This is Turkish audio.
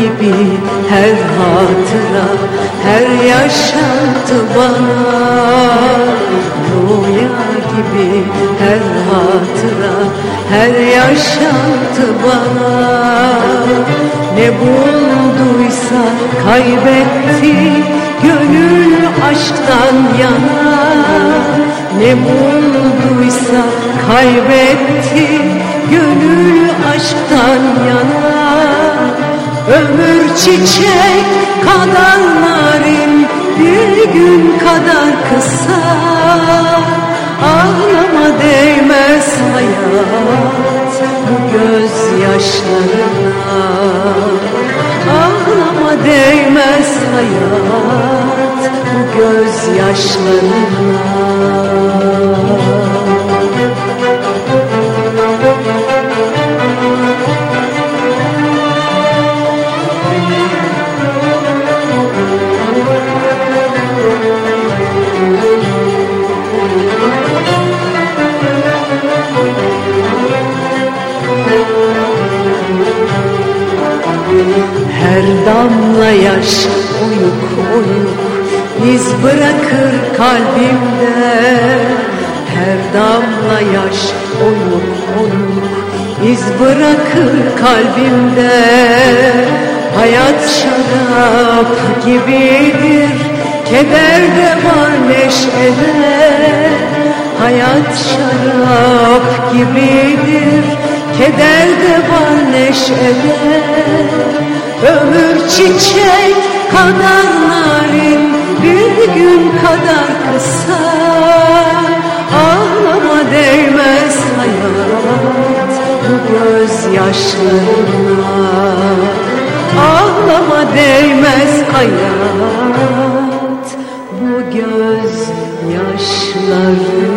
gibi her hatıra her yaşantı bana gibi her hatıra her yaşantı bana. Ne bulduysa kaybetti gönül aşktan yana. Ne bulduysa kaybetti gönül aşktan yana. Ömür çiçek kadar narin Bir gün kadar kısa Ağlama değmez hayat Bu gözyaşlarına. Ağlama değmez hayat Bu gözyaşlarına Her damla yaş oyuk oyuk iz bırakır kalbimde. Her damla yaş oyuk oyuk iz bırakır kalbimde. Hayat şarap gibidir Keder de var neşede Hayat şarap gibidir Kederde var neşede Ömür çiçek kadar narin Bir gün kadar kısa. Ağlama değmez hayat Bu gözyaşlarına. Ağlama değmez hayat Bu gözyaşlarına.